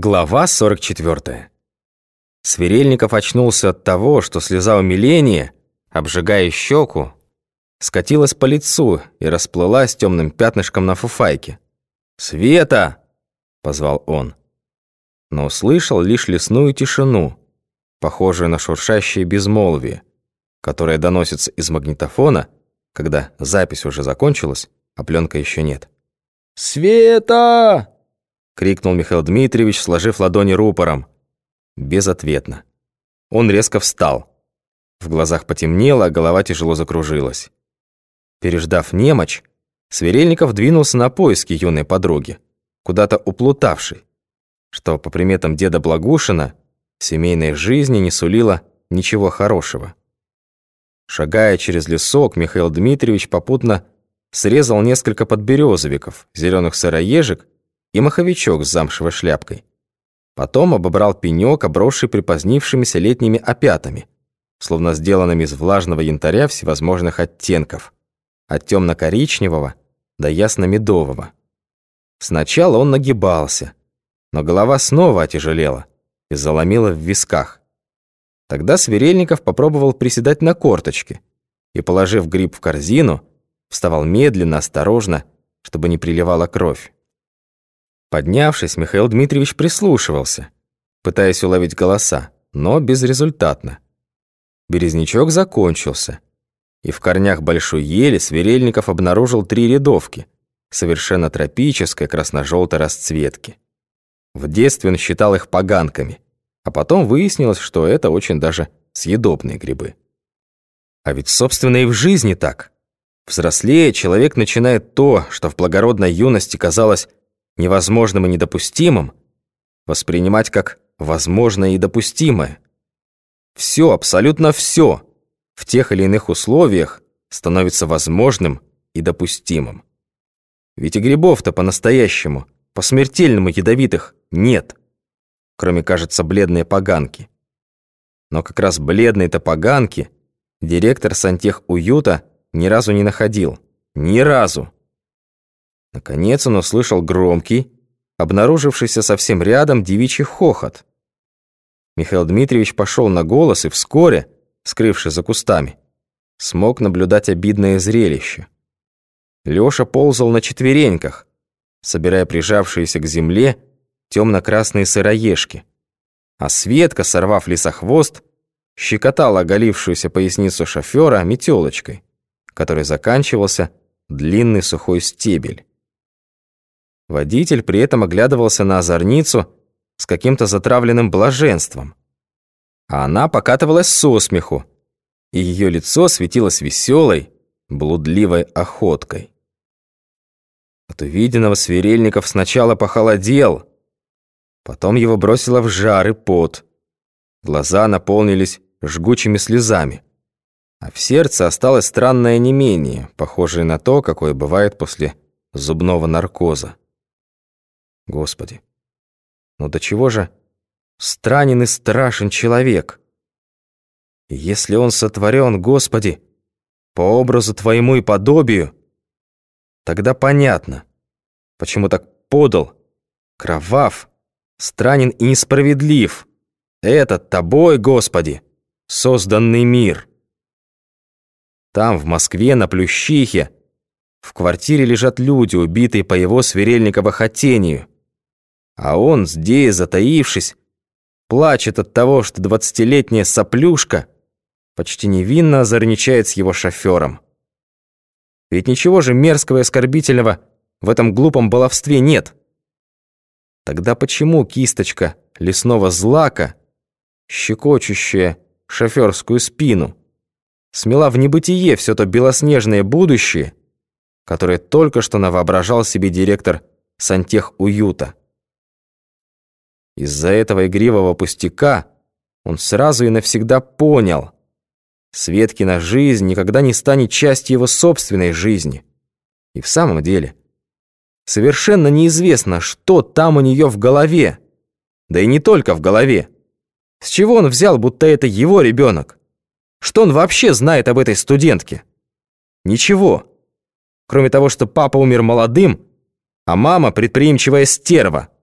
Глава 44. Сверельников очнулся от того, что слеза умиления, обжигая щеку, скатилась по лицу и расплылась темным пятнышком на фуфайке. «Света!» — позвал он. Но услышал лишь лесную тишину, похожую на шуршащее безмолвие, которое доносится из магнитофона, когда запись уже закончилась, а пленка еще нет. «Света!» Крикнул Михаил Дмитриевич, сложив ладони рупором. Безответно. Он резко встал. В глазах потемнело, а голова тяжело закружилась. Переждав немочь, Сверельников двинулся на поиски юной подруги, куда-то уплутавшей, что, по приметам деда Благушина, семейной жизни не сулило ничего хорошего. Шагая через лесок, Михаил Дмитриевич попутно срезал несколько подберезовиков, зеленых сыроежек и маховичок с замшевой шляпкой. Потом обобрал пенек, обросший припозднившимися летними опятами, словно сделанными из влажного янтаря всевозможных оттенков, от темно-коричневого до ясно-медового. Сначала он нагибался, но голова снова отяжелела и заломила в висках. Тогда Сверельников попробовал приседать на корточки и, положив гриб в корзину, вставал медленно, осторожно, чтобы не приливала кровь. Поднявшись, Михаил Дмитриевич прислушивался, пытаясь уловить голоса, но безрезультатно. Березнячок закончился, и в корнях большой ели Сверельников обнаружил три рядовки совершенно тропической красно-желтой расцветки. В детстве он считал их поганками, а потом выяснилось, что это очень даже съедобные грибы. А ведь, собственно, и в жизни так. Взрослея, человек начинает то, что в благородной юности казалось невозможным и недопустимым воспринимать как возможное и допустимое. Все, абсолютно все в тех или иных условиях становится возможным и допустимым. Ведь и грибов-то по-настоящему, по-смертельному ядовитых нет, кроме, кажется, бледной поганки. Но как раз бледной-то поганки директор сантех-уюта ни разу не находил. Ни разу. Наконец он услышал громкий, обнаружившийся совсем рядом девичий хохот. Михаил Дмитриевич пошел на голос и вскоре, скрывшись за кустами, смог наблюдать обидное зрелище. Лёша ползал на четвереньках, собирая прижавшиеся к земле темно-красные сыроежки, а Светка, сорвав лесохвост, щекотала оголившуюся поясницу шофера метелочкой, которой заканчивался длинный сухой стебель. Водитель при этом оглядывался на озорницу с каким-то затравленным блаженством. А она покатывалась со смеху, и ее лицо светилось веселой, блудливой охоткой. От увиденного Сверельников сначала похолодел, потом его бросило в жар и пот. Глаза наполнились жгучими слезами, а в сердце осталось странное немение, похожее на то, какое бывает после зубного наркоза. Господи, ну до чего же странен и страшен человек? Если он сотворен, Господи, по образу Твоему и подобию, тогда понятно, почему так подал, кровав, странен и несправедлив этот Тобой, Господи, созданный мир. Там, в Москве, на Плющихе, в квартире лежат люди, убитые по его свирельниково хотению. А он, здесь затаившись, плачет от того, что двадцатилетняя соплюшка почти невинно озорничает с его шофером. Ведь ничего же мерзкого и оскорбительного в этом глупом баловстве нет. Тогда почему кисточка лесного злака, щекочущая шоферскую спину, смела в небытие все то белоснежное будущее, которое только что навоображал себе директор сантех-уюта? Из-за этого игривого пустяка он сразу и навсегда понял, Светкина жизнь никогда не станет частью его собственной жизни. И в самом деле, совершенно неизвестно, что там у нее в голове. Да и не только в голове. С чего он взял, будто это его ребенок? Что он вообще знает об этой студентке? Ничего. Кроме того, что папа умер молодым, а мама предприимчивая стерва –